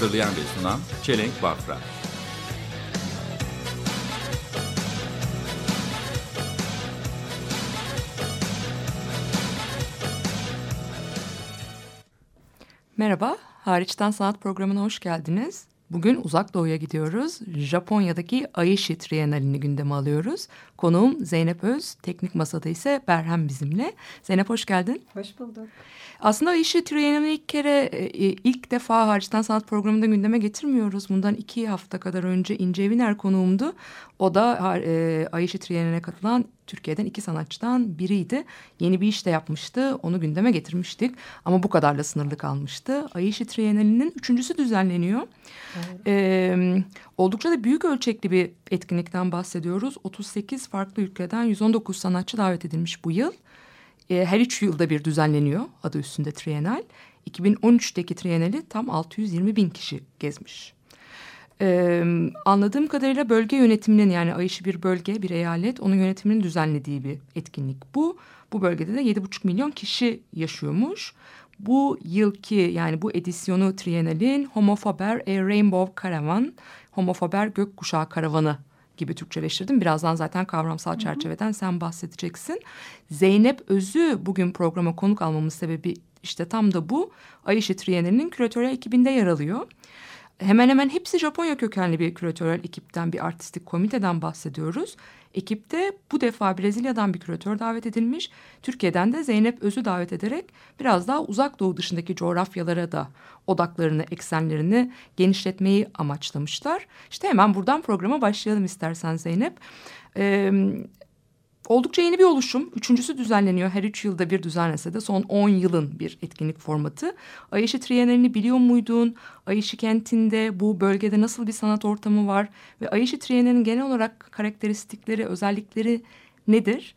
Hazırlayan ve sunan Çelenk Bafra. Merhaba, Hariçten Sanat programına hoş geldiniz. Bugün Uzak Doğu'ya gidiyoruz. Japonya'daki Aishi Trienalini gündeme alıyoruz. Konuğum Zeynep Öz, teknik masada ise Berhem bizimle. Zeynep hoş geldin. Hoş bulduk. Aslında Aishi Trienalini ilk kere, e, ilk defa Hariçten Sanat programında gündeme getirmiyoruz. Bundan iki hafta kadar önce İnce Eviner konuğumdu. O da e, Aishi Trienali'ne katılan Türkiye'den iki sanatçıdan biriydi. Yeni bir iş de yapmıştı. Onu gündeme getirmiştik. Ama bu kadarla sınırlı kalmıştı. Aishi Trienali'nin üçüncüsü düzenleniyor. Evet. Ee, oldukça da büyük ölçekli bir etkinlikten bahsediyoruz. 38 farklı ülkeden 119 sanatçı davet edilmiş bu yıl. Ee, her üç yılda bir düzenleniyor adı üstünde Trienal. 2013'teki Trienal'i tam 620 bin kişi gezmiş. Ee, anladığım kadarıyla bölge yönetiminin yani Ayşe bir bölge, bir eyalet onun yönetiminin düzenlediği bir etkinlik bu. Bu bölgede de 7,5 milyon kişi yaşıyormuş. Bu yılki yani bu edisyonu Trienal'in Homofaber A Rainbow Caravan, Homofaber Gökkuşağı Karavanı gibi Türkçeleştirdim. Birazdan zaten kavramsal çerçeveden sen bahsedeceksin. Zeynep Özü bugün programa konuk almamın sebebi işte tam da bu. Ayşe Trienal'in küratörel ekibinde yer alıyor hemen hemen hepsi Japonya kökenli bir küratörel ekipten, bir artistik komiteden bahsediyoruz. Ekipte bu defa Brezilya'dan bir küratör davet edilmiş. Türkiye'den de Zeynep Öz'ü davet ederek biraz daha uzak doğu dışındaki coğrafyalara da odaklarını, eksenlerini genişletmeyi amaçlamışlar. İşte hemen buradan programa başlayalım istersen Zeynep. Ee, Oldukça yeni bir oluşum. Üçüncüsü düzenleniyor. Her üç yılda bir düzenlese de son on yılın bir etkinlik formatı. Ayşe Trienalini biliyor muydun? Ayşe kentinde bu bölgede nasıl bir sanat ortamı var? Ve Ayşe Trienalinin genel olarak karakteristikleri, özellikleri nedir?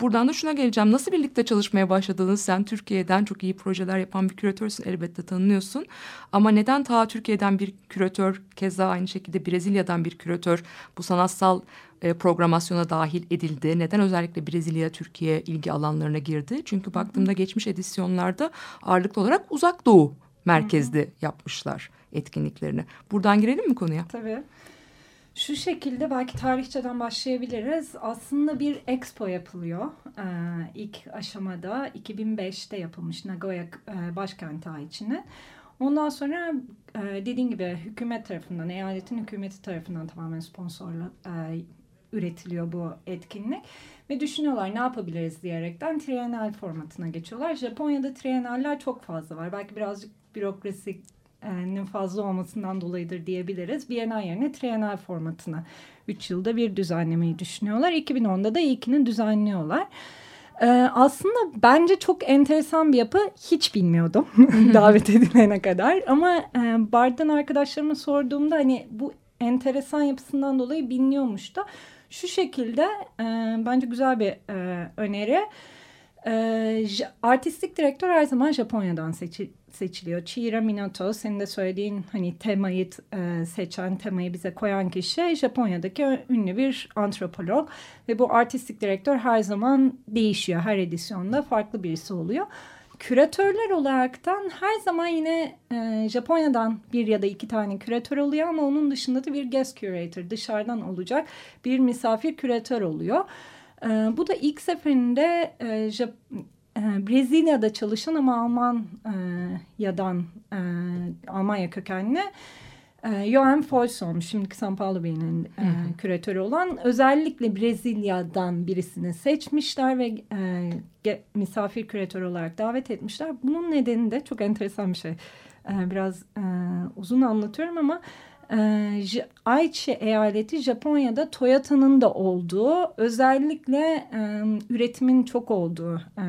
Buradan da şuna geleceğim. Nasıl birlikte çalışmaya başladınız? Sen Türkiye'den çok iyi projeler yapan bir küratörsün elbette tanınıyorsun. Ama neden ta Türkiye'den bir küratör, keza aynı şekilde Brezilya'dan bir küratör bu sanatsal e, programasyona dahil edildi? Neden özellikle Brezilya, Türkiye ilgi alanlarına girdi? Çünkü baktığımda geçmiş edisyonlarda ağırlıklı olarak uzak doğu merkezli yapmışlar etkinliklerini. Buradan girelim mi konuya? Tabii. Şu şekilde belki tarihçeden başlayabiliriz. Aslında bir expo yapılıyor. Ee, ilk aşamada 2005'te yapılmış Nagoya e, başkenti içine. Ondan sonra e, dediğim gibi hükümet tarafından, eyaletin hükümeti tarafından tamamen sponsorla e, üretiliyor bu etkinlik. Ve düşünüyorlar ne yapabiliriz diyerekten trienal formatına geçiyorlar. Japonya'da trienaller çok fazla var. Belki birazcık bürokrasi fazla olmasından dolayıdır diyebiliriz. Bienal yerine trienal formatına 3 yılda bir düzenlemeyi düşünüyorlar. 2010'da da ilkini düzenliyorlar. Ee, aslında bence çok enteresan bir yapı. Hiç bilmiyordum davet edilene kadar. Ama e, bardan arkadaşlarıma sorduğumda hani bu enteresan yapısından dolayı biliniyormuş da. Şu şekilde e, bence güzel bir e, öneri. E, artistik direktör her zaman Japonya'dan seçil seçiliyor. Chihira Minato senin de söylediğin hani temayı e, seçen, temayı bize koyan kişi Japonya'daki ünlü bir antropolog ve bu artistik direktör her zaman değişiyor. Her edisyonda farklı birisi oluyor. Küratörler olaraktan her zaman yine e, Japonya'dan bir ya da iki tane küratör oluyor ama onun dışında da bir guest curator dışarıdan olacak bir misafir küratör oluyor. E, bu da ilk seferinde e, Jap ee, Brezilya'da çalışan ama Almanya'dan e, Almanya kökenli e, Johan Folsom, şimdiki São Paulo Bey'in e, küratörü olan özellikle Brezilya'dan birisini seçmişler ve e, misafir küratör olarak davet etmişler. Bunun nedeni de çok enteresan bir şey. E, biraz e, uzun anlatıyorum ama e, Aichi eyaleti Japonya'da Toyota'nın da olduğu özellikle e, üretimin çok olduğu e,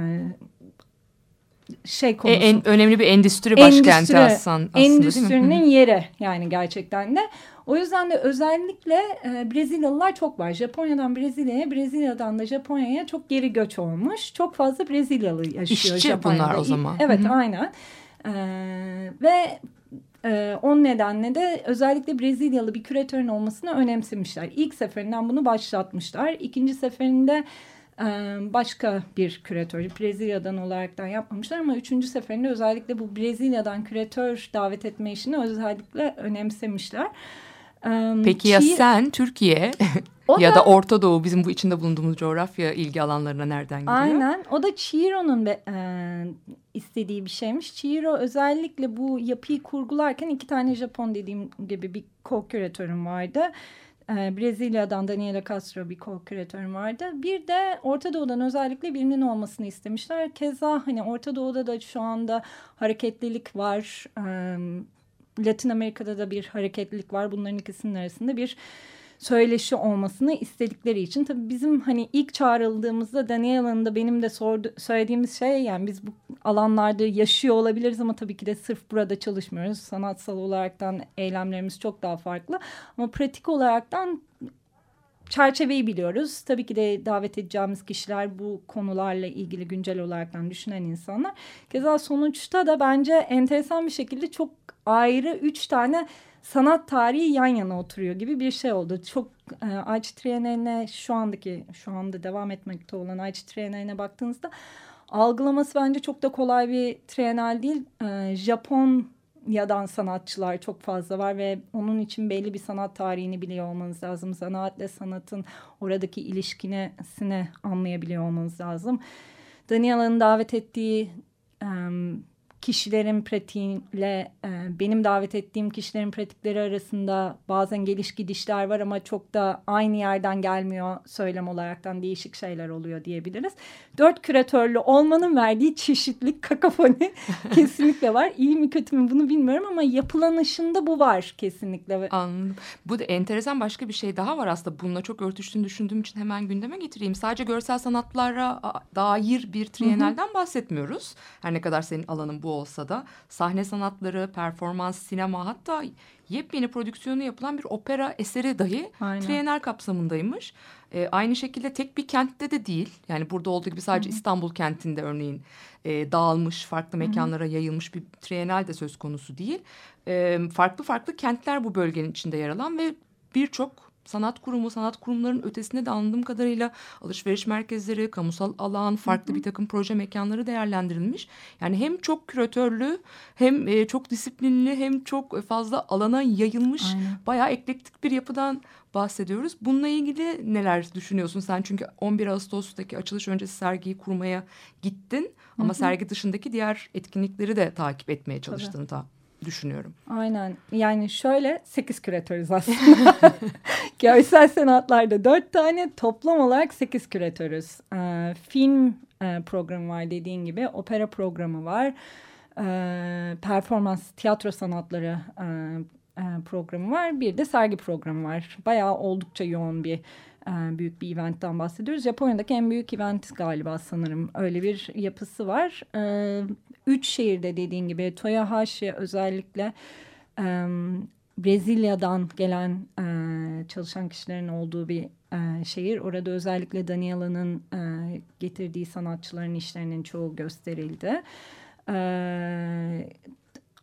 şey E, konusu. en, önemli bir endüstri başkenti Endüstri- aslında, endüstrinin yeri yani gerçekten de. O yüzden de özellikle e, Brezilyalılar çok var. Japonya'dan Brezilya'ya, Brezilya'dan da Japonya'ya çok geri göç olmuş. Çok fazla Brezilyalı yaşıyor İşçi Japonya'da. bunlar o zaman. Evet Hı hı. aynen. E, ve e, o nedenle de özellikle Brezilyalı bir küratörün olmasını önemsemişler. İlk seferinden bunu başlatmışlar. İkinci seferinde başka bir küratör Brezilya'dan olaraktan yapmamışlar ama üçüncü seferinde özellikle bu Brezilya'dan küratör davet etme işini özellikle önemsemişler. Peki ya Çiğ- sen Türkiye ya da- da Orta Doğu bizim bu içinde bulunduğumuz coğrafya ilgi alanlarına nereden geliyor? Aynen. O da Chihiro'nun e, istediği bir şeymiş. Chihiro özellikle bu yapıyı kurgularken iki tane Japon dediğim gibi bir co-küratörüm vardı. E, Brezilya'dan Daniela Castro bir co-küratörüm vardı. Bir de Orta Doğu'dan özellikle birinin olmasını istemişler. Keza hani Orta Doğu'da da şu anda hareketlilik var. E, Latin Amerika'da da bir hareketlilik var. Bunların ikisinin arasında bir söyleşi olmasını istedikleri için. Tabii bizim hani ilk çağrıldığımızda Daniela'nın da benim de sordu, söylediğimiz şey yani biz bu alanlarda yaşıyor olabiliriz ama tabii ki de sırf burada çalışmıyoruz. Sanatsal olaraktan eylemlerimiz çok daha farklı. Ama pratik olaraktan çerçeveyi biliyoruz. Tabii ki de davet edeceğimiz kişiler bu konularla ilgili güncel olaraktan düşünen insanlar. Keza sonuçta da bence enteresan bir şekilde çok ayrı üç tane sanat tarihi yan yana oturuyor gibi bir şey oldu. Çok e, Aichi Triennaline şu andaki şu anda devam etmekte olan Aichi Triennaline baktığınızda algılaması bence çok da kolay bir trienal değil. E, Japonya'dan sanatçılar çok fazla var ve onun için belli bir sanat tarihini biliyor olmanız lazım. Sanatla sanatın oradaki ilişkisini anlayabiliyor olmanız lazım. Daniela'nın davet ettiği e, kişilerin pratiğiyle e, benim davet ettiğim kişilerin pratikleri arasında bazen geliş gidişler var ama çok da aynı yerden gelmiyor söylem olaraktan değişik şeyler oluyor diyebiliriz. Dört küratörlü olmanın verdiği çeşitlilik kakafoni kesinlikle var. İyi mi kötü mü bunu bilmiyorum ama yapılanışında bu var kesinlikle. Anladım. Bu da enteresan başka bir şey daha var aslında. Bununla çok örtüştüğünü düşündüğüm için hemen gündeme getireyim. Sadece görsel sanatlara dair bir trienalden bahsetmiyoruz. Her ne kadar senin alanın bu olsa da. Sahne sanatları, performans, sinema hatta yepyeni prodüksiyonu yapılan bir opera eseri dahi trienal kapsamındaymış. E, aynı şekilde tek bir kentte de değil. Yani burada olduğu gibi sadece İstanbul kentinde örneğin e, dağılmış, farklı mekanlara yayılmış bir trienal de söz konusu değil. E, farklı farklı kentler bu bölgenin içinde yer alan ve birçok sanat kurumu, sanat kurumlarının ötesinde de anladığım kadarıyla alışveriş merkezleri, kamusal alan, farklı bir takım proje mekanları değerlendirilmiş. Yani hem çok küratörlü, hem e, çok disiplinli, hem çok fazla alana yayılmış, Aynen. bayağı eklektik bir yapıdan bahsediyoruz. Bununla ilgili neler düşünüyorsun sen? Çünkü 11 Ağustos'taki açılış öncesi sergiyi kurmaya gittin ama sergi dışındaki diğer etkinlikleri de takip etmeye çalıştığını ta düşünüyorum. Aynen. Yani şöyle sekiz küratörüz aslında. Görsel sanatlarda dört tane toplam olarak sekiz küratörüz. Ee, film e, programı var dediğin gibi. Opera programı var. Ee, performans, tiyatro sanatları e, e, programı var. Bir de sergi programı var. Bayağı oldukça yoğun bir e, büyük bir eventten bahsediyoruz. Japonya'daki en büyük event galiba sanırım. Öyle bir yapısı var. Üç şehirde dediğin gibi Toyohashi özellikle e, Brezilya'dan gelen e, çalışan kişilerin olduğu bir e, şehir. Orada özellikle Daniela'nın e, getirdiği sanatçıların işlerinin çoğu gösterildi. E,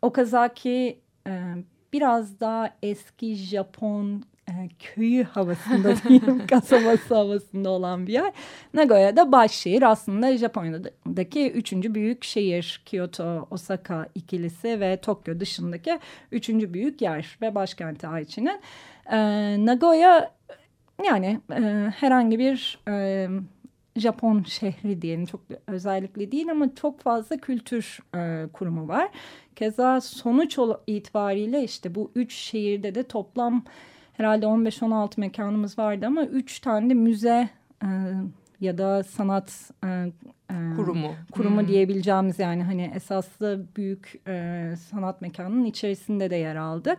Okazaki e, biraz daha eski Japon e, köyü havasında diyeyim, kasabası havasında olan bir yer. Nagoya'da başşehir aslında Japonya'daki üçüncü büyük şehir. Kyoto, Osaka ikilisi ve Tokyo dışındaki üçüncü büyük yer ve başkenti Aichi'nin. E, Nagoya yani e, herhangi bir e, Japon şehri diyelim çok özellikle değil ama çok fazla kültür e, kurumu var. Keza sonuç itibariyle işte bu üç şehirde de toplam herhalde 15-16 mekanımız vardı ama üç tane de müze e, ya da sanat e, e, Kurumu. kurumu Hmm. diyebileceğimiz yani hani esaslı büyük e, sanat mekanının içerisinde de yer aldık.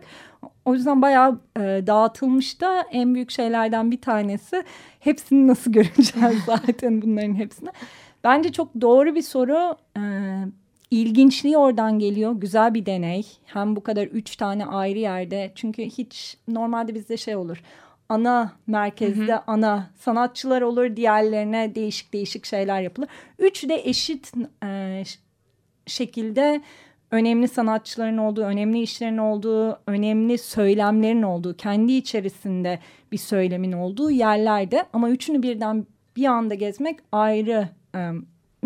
O yüzden bayağı e, dağıtılmış da en büyük şeylerden bir tanesi hepsini nasıl göreceğiz zaten bunların hepsini. Bence çok doğru bir soru. E, ilginçliği oradan geliyor. Güzel bir deney. Hem bu kadar üç tane ayrı yerde. Çünkü hiç normalde bizde şey olur. Ana merkezde ana sanatçılar olur. Diğerlerine değişik değişik şeyler yapılır. Üç de eşit e, şekilde önemli sanatçıların olduğu, önemli işlerin olduğu, önemli söylemlerin olduğu, kendi içerisinde bir söylemin olduğu yerlerde. Ama üçünü birden bir anda gezmek ayrı e,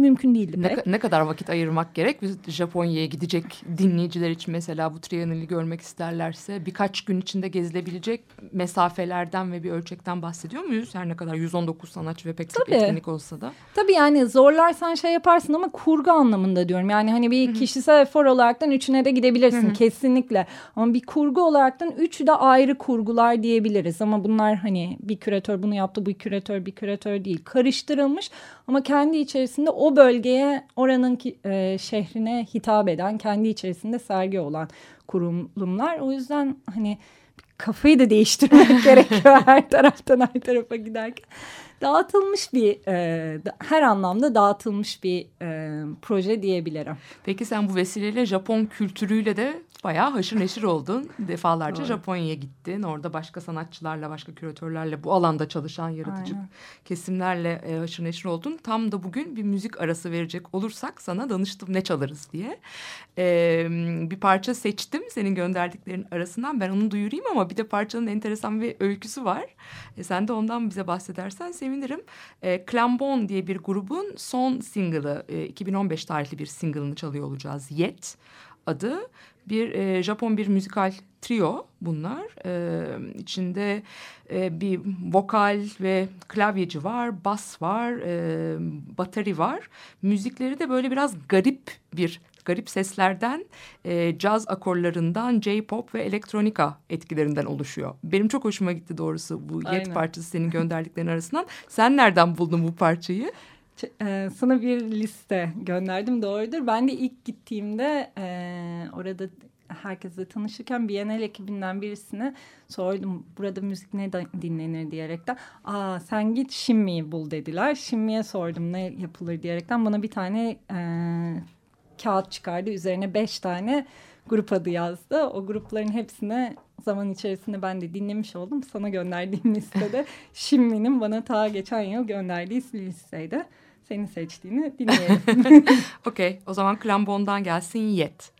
mümkün değildi pek. ne kadar vakit ayırmak gerek? Biz Japonya'ya gidecek dinleyiciler için mesela bu Triennale'i görmek isterlerse birkaç gün içinde gezilebilecek mesafelerden ve bir ölçekten bahsediyor muyuz? Her ne kadar 119 sanatçı ve pek çok Tabii. etkinlik olsa da. Tabii yani zorlarsan şey yaparsın ama kurgu anlamında diyorum. Yani hani bir kişisel efor olaraktan üçüne de gidebilirsin kesinlikle. Ama bir kurgu olaraktan üçü de ayrı kurgular diyebiliriz. Ama bunlar hani bir küratör bunu yaptı, bu küratör bir küratör değil. Karıştırılmış ama kendi içerisinde o bölgeye, oranın e, şehrine hitap eden, kendi içerisinde sergi olan kurumlar. O yüzden hani kafayı da değiştirmek gerekiyor her taraftan her tarafa giderken. Dağıtılmış bir, e, her anlamda dağıtılmış bir e, proje diyebilirim. Peki sen bu vesileyle Japon kültürüyle de bayağı haşır neşir oldun. Defalarca Doğru. Japonya'ya gittin. Orada başka sanatçılarla, başka küratörlerle, bu alanda çalışan yaratıcı Aynen. kesimlerle e, haşır neşir oldun. Tam da bugün bir müzik arası verecek olursak sana danıştım ne çalarız diye. E, bir parça seçtim senin gönderdiklerin arasından. Ben onu duyurayım ama bir de parçanın enteresan bir öyküsü var. E, sen de ondan bize bahsedersen sevinirim. E, Clambon diye bir grubun son single'ı, e, 2015 tarihli bir single'ını çalıyor olacağız. Yet adı. Bir e, Japon bir müzikal trio bunlar. E, içinde e, bir vokal ve klavyeci var, bas var, e, bateri var. Müzikleri de böyle biraz garip bir garip seslerden, e, caz akorlarından, J-pop ve elektronika etkilerinden oluşuyor. Benim çok hoşuma gitti doğrusu bu Yet Aynen. parçası senin gönderdiklerin arasından. Sen nereden buldun bu parçayı? E, sana bir liste gönderdim doğrudur. Ben de ilk gittiğimde e, orada herkesle tanışırken Bienal ekibinden birisine sordum burada müzik ne dinlenir diyerekten. Aa sen git Şimmi'yi bul dediler. Şimmi'ye sordum ne yapılır diyerekten bana bir tane e, kağıt çıkardı. Üzerine beş tane grup adı yazdı. O grupların hepsine zaman içerisinde ben de dinlemiş oldum. Sana gönderdiğim listede Şimmi'nin bana ta geçen yıl gönderdiği listeydi. Senin seçtiğini dinleyelim. Okey o zaman Klambon'dan gelsin Yet.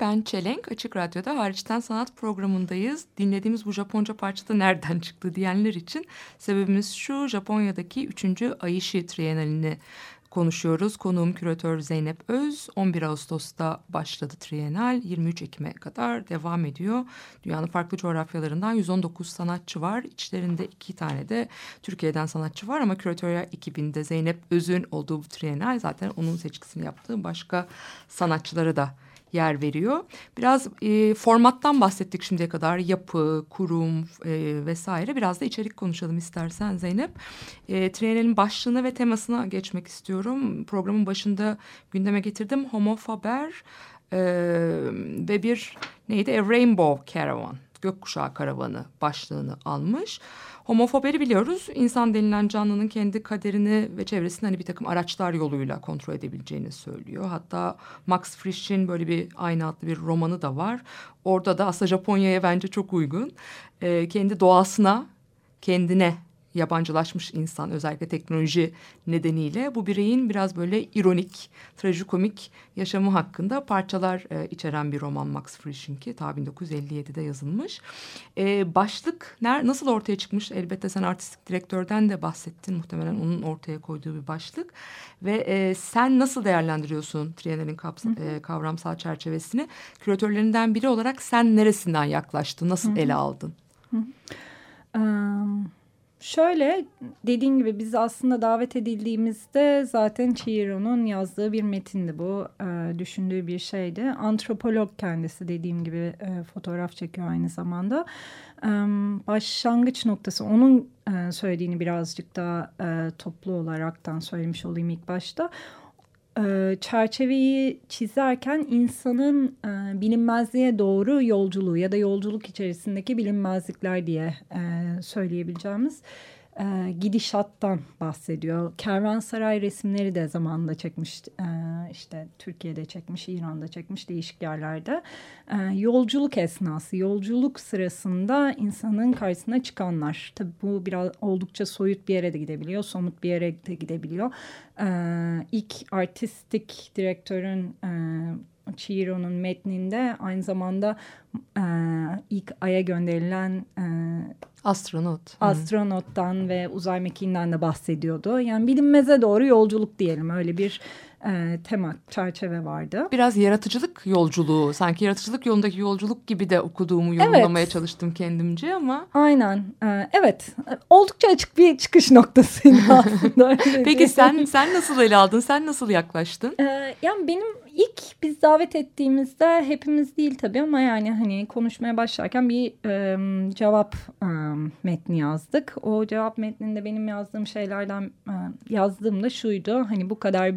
Ben Çelenk. Açık Radyo'da hariçten sanat programındayız. Dinlediğimiz bu Japonca parçada nereden çıktı diyenler için sebebimiz şu Japonya'daki 3. Aishi Trienalini konuşuyoruz. Konuğum küratör Zeynep Öz. 11 Ağustos'ta başladı Trienal. 23 Ekim'e kadar devam ediyor. Dünyanın farklı coğrafyalarından 119 sanatçı var. İçlerinde iki tane de Türkiye'den sanatçı var ama küratörya ekibinde Zeynep Öz'ün olduğu bu Trienal zaten onun seçkisini yaptığı başka sanatçıları da yer veriyor. Biraz e, formattan bahsettik şimdiye kadar. Yapı, kurum e, vesaire. Biraz da içerik konuşalım istersen Zeynep. E, Trienal'in başlığına ve temasına geçmek istiyorum. Programın başında gündeme getirdim. Homofaber e, ve bir neydi? A Rainbow Caravan. Gökkuşağı Karavanı başlığını almış. Homofoberi biliyoruz. İnsan denilen canlının kendi kaderini ve çevresini hani bir takım araçlar yoluyla kontrol edebileceğini söylüyor. Hatta Max Frisch'in böyle bir aynı adlı bir romanı da var. Orada da aslında Japonya'ya bence çok uygun. Ee, kendi doğasına, kendine yabancılaşmış insan özellikle teknoloji nedeniyle bu bireyin biraz böyle ironik, trajikomik yaşamı hakkında parçalar e, içeren bir roman Max Frisch'inki ta 1957'de yazılmış. E, başlık ner, nasıl ortaya çıkmış? Elbette sen artistik direktörden de bahsettin muhtemelen onun ortaya koyduğu bir başlık ve e, sen nasıl değerlendiriyorsun Triennale'in e, kavramsal çerçevesini? Küratörlerinden biri olarak sen neresinden yaklaştın, nasıl ele aldın? Um, şöyle dediğin gibi biz aslında davet edildiğimizde zaten Chihiro'nun yazdığı bir metindi bu. E, düşündüğü bir şeydi. Antropolog kendisi dediğim gibi e, fotoğraf çekiyor aynı zamanda. E, başlangıç noktası onun e, söylediğini birazcık daha e, toplu olaraktan söylemiş olayım ilk başta e, çerçeveyi çizerken insanın e, bilinmezliğe doğru yolculuğu ya da yolculuk içerisindeki bilinmezlikler diye e, söyleyebileceğimiz e, gidişattan bahsediyor. Kervansaray resimleri de zamanında çekmiş, e, işte Türkiye'de çekmiş, İran'da çekmiş değişik yerlerde. E, yolculuk esnası, yolculuk sırasında insanın karşısına çıkanlar. Tabii bu biraz oldukça soyut bir yere de gidebiliyor, somut bir yere de gidebiliyor. E, ilk artistik direktörün e, Chihiro'nun metninde aynı zamanda e, ilk Ay'a gönderilen e, Astronot. astronottan ve uzay mekiğinden de bahsediyordu. Yani bilinmeze doğru yolculuk diyelim öyle bir e, tema çerçeve vardı. Biraz yaratıcılık yolculuğu, sanki yaratıcılık yolundaki yolculuk gibi de okuduğumu yorumlamaya Evet. çalıştım kendimce ama... Aynen. e, evet. E, Oldukça açık bir çıkış noktasıydı aslında. Peki sen sen nasıl ele aldın, sen nasıl yaklaştın? Ee, yani benim ilk biz davet ettiğimizde hepimiz değil tabii ama yani hani konuşmaya başlarken bir e, cevap e, metni yazdık. O cevap metninde benim yazdığım şeylerden e, yazdığımda şuydu. Hani bu kadar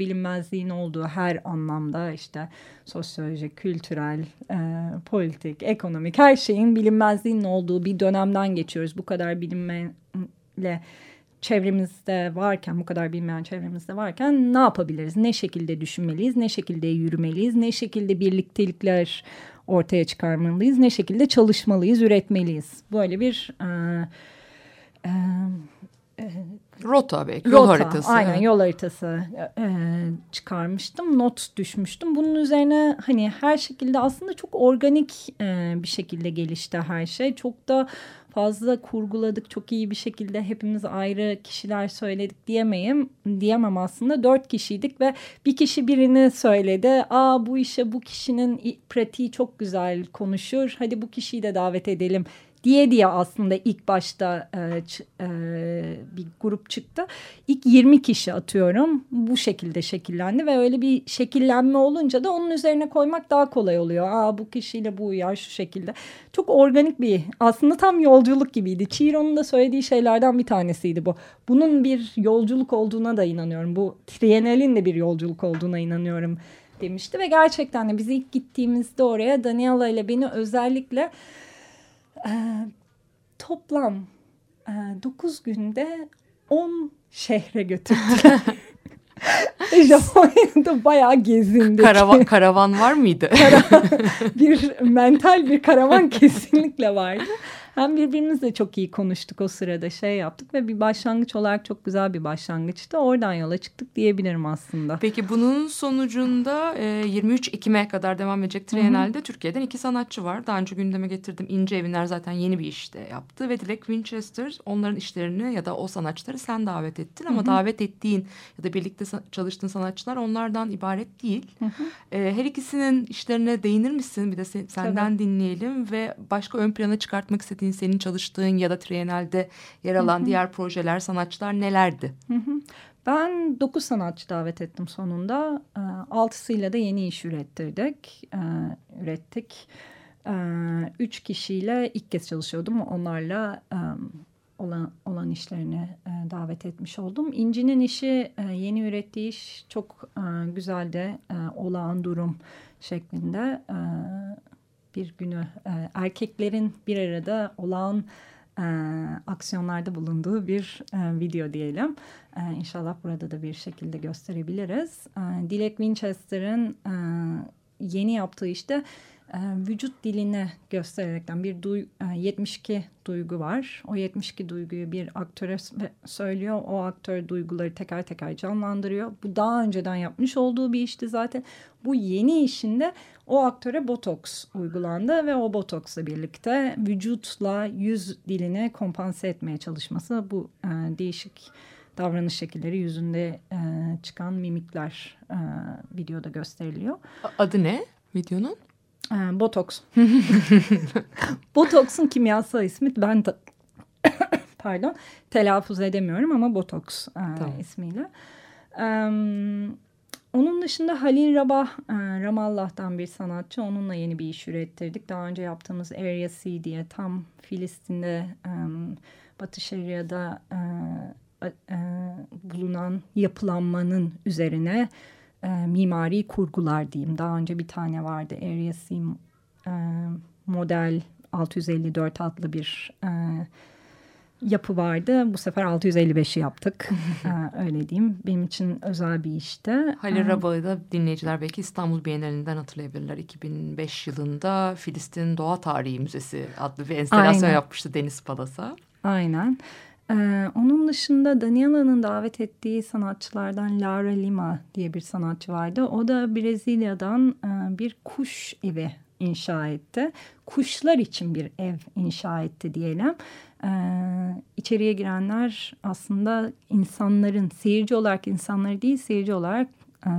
bilinmezliğin olduğu her anlamda işte sosyolojik, kültürel, e, politik, ekonomik her şeyin bilinmezliğinin olduğu bir dönemden geçiyoruz. Bu kadar bilinmeyle çevremizde varken bu kadar bilmeyen çevremizde varken ne yapabiliriz? Ne şekilde düşünmeliyiz? Ne şekilde yürümeliyiz? Ne şekilde birliktelikler ortaya çıkarmalıyız? Ne şekilde çalışmalıyız, üretmeliyiz? Böyle bir e, e, Rota belki, yol haritası. Aynen yol haritası e, çıkarmıştım. Not düşmüştüm. Bunun üzerine hani her şekilde aslında çok organik e, bir şekilde gelişti her şey. Çok da fazla kurguladık. Çok iyi bir şekilde hepimiz ayrı kişiler söyledik diyemeyim. Diyemem aslında. Dört kişiydik ve bir kişi birini söyledi. Aa bu işe bu kişinin pratiği çok güzel konuşur. Hadi bu kişiyi de davet edelim diye diye aslında ilk başta e, e, bir grup çıktı. İlk 20 kişi atıyorum bu şekilde şekillendi ve öyle bir şekillenme olunca da onun üzerine koymak daha kolay oluyor. Aa bu kişiyle bu uyar şu şekilde. Çok organik bir aslında tam yolculuk gibiydi. Chihiro'nun da söylediği şeylerden bir tanesiydi bu. Bunun bir yolculuk olduğuna da inanıyorum. Bu Triennale'in de bir yolculuk olduğuna inanıyorum demişti ve gerçekten de biz ilk gittiğimizde oraya Daniela ile beni özellikle e, toplam 9 günde 10 şehre götürdüler. Japonya'da bayağı gezindik. Karavan, karavan var mıydı? bir mental bir karavan kesinlikle vardı. Hem birbirimizle çok iyi konuştuk o sırada şey yaptık ve bir başlangıç olarak çok güzel bir başlangıçtı. Oradan yola çıktık diyebilirim aslında. Peki bunun sonucunda e, 23 Ekim'e kadar devam edecek Triennale'de Türkiye'den iki sanatçı var. Daha önce gündeme getirdim. İnce Evinler zaten yeni bir işte yaptı ve Dilek Winchester onların işlerini ya da o sanatçıları sen davet ettin ama davet ettiğin ya da birlikte çalıştığın sanatçılar onlardan ibaret değil. E, her ikisinin işlerine değinir misin? Bir de se- senden dinleyelim ve başka ön plana çıkartmak istediğin senin çalıştığın ya da Triennale'de yer alan diğer projeler, sanatçılar nelerdi? Ben 9 sanatçı davet ettim sonunda. Ee, Altısıyla da yeni iş ürettirdik. Ee, Ürettik. Ee, Üç kişiyle ilk kez çalışıyordum. Onlarla e, olan, olan işlerini e, davet etmiş oldum. İnci'nin işi e, yeni ürettiği iş çok e, güzeldi. E, Olağan durum şeklinde e, bir günü e, erkeklerin bir arada olağan e, aksiyonlarda bulunduğu bir e, video diyelim. E, inşallah burada da bir şekilde gösterebiliriz. E, Dilek Winchester'ın e, yeni yaptığı işte vücut dilini göstererekten bir duy, e, 72 duygu var. O 72 duyguyu bir aktöre söylüyor. O aktör duyguları teker teker canlandırıyor. Bu daha önceden yapmış olduğu bir işti zaten. Bu yeni işinde o aktöre botoks uygulandı ve o botoksla birlikte vücutla yüz dilini kompanse etmeye çalışması bu e, değişik davranış şekilleri yüzünde e, çıkan mimikler e, videoda gösteriliyor. Adı ne videonun? E, botoks. Botoksun kimyasal ismi ben de pardon telaffuz edemiyorum ama botoks e, Tamam. ismiyle. E, onun dışında Halil Rabah e, Ramallah'tan bir sanatçı. Onunla yeni bir iş ürettirdik. Daha önce yaptığımız Area C diye tam Filistin'de e, Batı Şeria'da e, e, bulunan yapılanmanın üzerine e, mimari kurgular diyeyim. Daha önce bir tane vardı Area C e, model 654 adlı bir e, yapı vardı. Bu sefer 655'i yaptık. E, öyle diyeyim. Benim için özel bir işti. Halil E, Rabah'ı da dinleyiciler belki İstanbul Bienalinden hatırlayabilirler. 2005 yılında Filistin Doğa Tarihi Müzesi adlı bir enstalasyon Aynen. yapmıştı Deniz Palas'a. Aynen. Ee, onun dışında Daniela'nın davet ettiği sanatçılardan Laura Lima diye bir sanatçı vardı. O da Brezilya'dan e, bir kuş evi inşa etti. Kuşlar için bir ev inşa etti diyelim. Ee, içeriye girenler aslında insanların, seyirci olarak insanları değil, seyirci olarak e,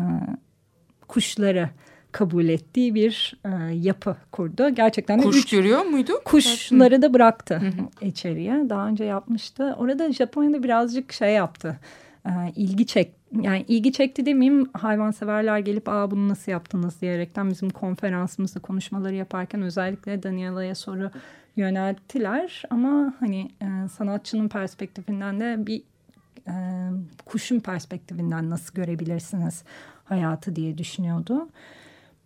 kuşları kabul ettiği bir e, yapı kurdu. Gerçekten de Kuş üç- görüyor muydu? kuşları da bıraktı içeriye. Daha önce yapmıştı. Orada Japonya'da birazcık şey yaptı. Ee, ilgi çek yani ilgi çekti demeyeyim hayvanseverler gelip aa bunu nasıl yaptınız diyerekten bizim konferansımızda konuşmaları yaparken özellikle Daniela'ya soru yönelttiler ama hani e, sanatçının perspektifinden de bir e, kuşun perspektifinden nasıl görebilirsiniz hayatı diye düşünüyordu.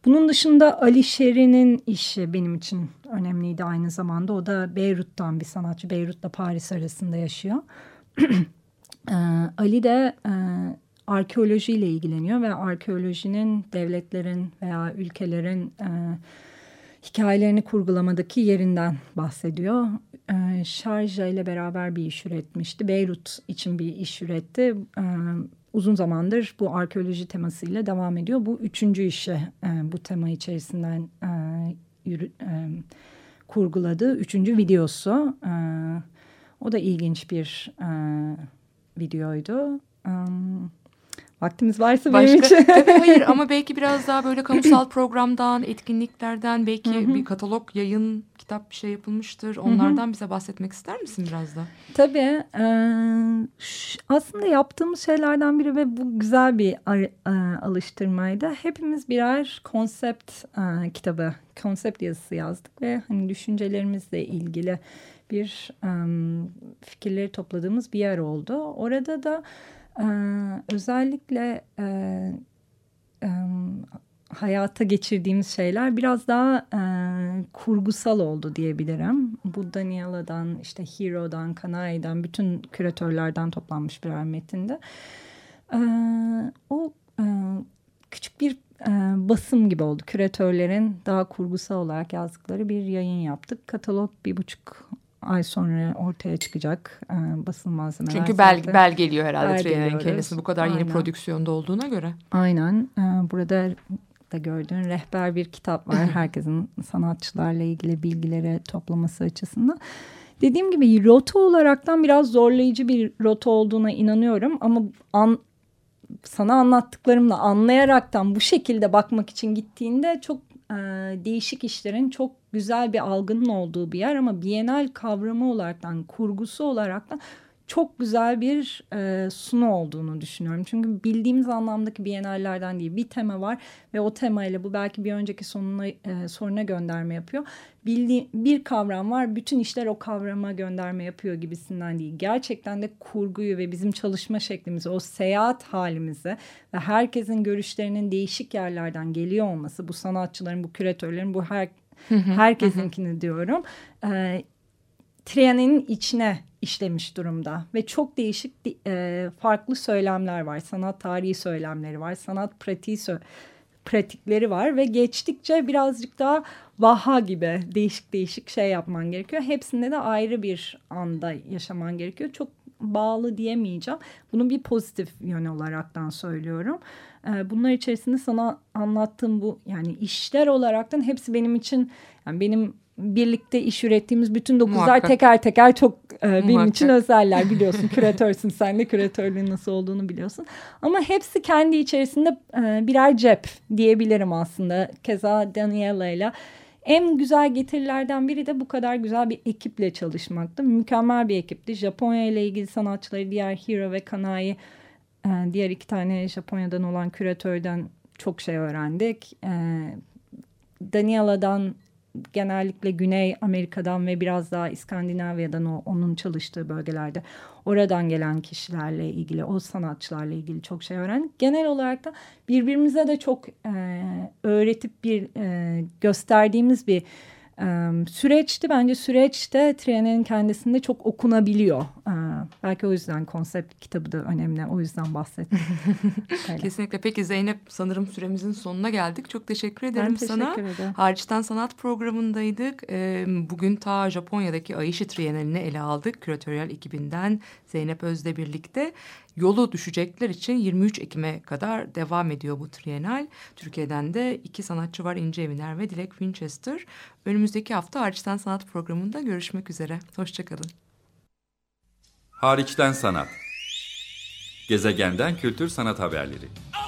Bunun dışında Ali Şeri'nin işi benim için önemliydi aynı zamanda. O da Beyrut'tan bir sanatçı. Beyrut'la Paris arasında yaşıyor. Ee, Ali de e, arkeolojiyle ilgileniyor ve arkeolojinin devletlerin veya ülkelerin e, hikayelerini kurgulamadaki yerinden bahsediyor. Ee, Şarja ile beraber bir iş üretmişti. Beyrut için bir iş üretti. Ee, uzun zamandır bu arkeoloji temasıyla devam ediyor. Bu üçüncü işi e, bu tema içerisinden e, yürü, e, kurguladığı üçüncü videosu. E, o da ilginç bir e, videoydu. E, vaktimiz varsa benim Başka, için. tabii hayır ama belki biraz daha böyle kamusal programdan, etkinliklerden belki bir katalog, yayın, kitap bir şey yapılmıştır. Onlardan bize bahsetmek ister misin biraz da? Tabii. e, aslında yaptığımız şeylerden biri ve bu güzel bir ar- e, alıştırmaydı. Hepimiz birer konsept e, kitabı, konsept yazısı yazdık ve hani düşüncelerimizle ilgili bir e, fikirleri topladığımız bir yer oldu. Orada da e, özellikle e, e, hayata geçirdiğimiz şeyler biraz daha e, kurgusal oldu diyebilirim. Bu Daniela'dan, işte Hero'dan, Kanai'den, bütün küratörlerden toplanmış birer metinde. E, o e, küçük bir e, basım gibi oldu. Küratörlerin daha kurgusal olarak yazdıkları bir yayın yaptık. Katalog bir buçuk ay sonra ortaya çıkacak e, basın malzemeler. Çünkü bel, zaten. bel geliyor herhalde Bel Triennale'in geliyoruz. kendisi bu kadar yeni Aynen. prodüksiyonda olduğuna göre. Aynen. Ee, Burada da gördüğün rehber bir kitap var. Herkesin sanatçılarla ilgili bilgileri toplaması açısından. Dediğim gibi rota olaraktan biraz zorlayıcı bir rota olduğuna inanıyorum. Ama an, sana anlattıklarımla anlayaraktan bu şekilde bakmak için gittiğinde çok e, değişik işlerin çok güzel bir algının olduğu bir yer. Ama Bienal kavramı olaraktan, kurgusu olaraktan çok güzel bir e, sunu olduğunu düşünüyorum. Çünkü bildiğimiz anlamdaki bienallerden değil bir tema var ve o temayla bu belki bir önceki sonuna, e, soruna gönderme yapıyor. Bildiği, bir kavram var bütün işler o kavrama gönderme yapıyor gibisinden değil. Gerçekten de kurguyu ve bizim çalışma şeklimizi o seyahat halimizi ve herkesin görüşlerinin değişik yerlerden geliyor olması bu sanatçıların bu küratörlerin bu her, herkesinkini diyorum. E, Triane'nin içine işlemiş durumda ve çok değişik e, farklı söylemler var. Sanat tarihi söylemleri var, sanat pratiği sö- pratikleri var ve geçtikçe birazcık daha vaha gibi değişik değişik şey yapman gerekiyor. Hepsinde de ayrı bir anda yaşaman gerekiyor. Çok bağlı diyemeyeceğim. Bunu bir pozitif yönü olaraktan söylüyorum. Ee, Bunlar içerisinde sana anlattığım bu yani işler olaraktan hepsi benim için yani benim birlikte iş ürettiğimiz bütün dokuzlar Muhakkak. teker teker çok e, benim Muhakkak. için özeller biliyorsun. Küratörsün sen de küratörlüğün nasıl olduğunu biliyorsun. Ama hepsi kendi içerisinde e, birer cep diyebilirim aslında. Keza Daniela ile en güzel getirilerden biri de bu kadar güzel bir ekiple çalışmaktı. Mükemmel bir ekipti. Japonya ile ilgili sanatçıları diğer Hiro ve Kanai e, diğer iki tane Japonya'dan olan küratörden çok şey öğrendik. E, Daniela'dan genellikle Güney Amerika'dan ve biraz daha İskandinavya'dan o, onun çalıştığı bölgelerde oradan gelen kişilerle ilgili, o sanatçılarla ilgili çok şey öğrendik. Genel olarak da birbirimize de çok e, öğretip bir e, gösterdiğimiz bir süreçti. Bence süreçte Triane'nin kendisinde çok okunabiliyor. Belki o yüzden konsept kitabı da önemli. O yüzden bahsettim. Kesinlikle. Peki Zeynep sanırım süremizin sonuna geldik. Çok teşekkür ederim Ben sana. teşekkür ederim. Hariçten Sanat programındaydık. Bugün ta Japonya'daki Aishi Trienalini ele aldık. Küratöryel ekibinden Zeynep Öz'le birlikte. Yolu düşecekler için 23 Ekim'e kadar devam ediyor bu Trienal. Türkiye'den de iki sanatçı var İnce Eviner ve Dilek Winchester. Önümüzdeki hafta Hariçten Sanat programında görüşmek üzere. Hoşçakalın. Hariçten sanat. Gezegenden kültür sanat haberleri. Okay,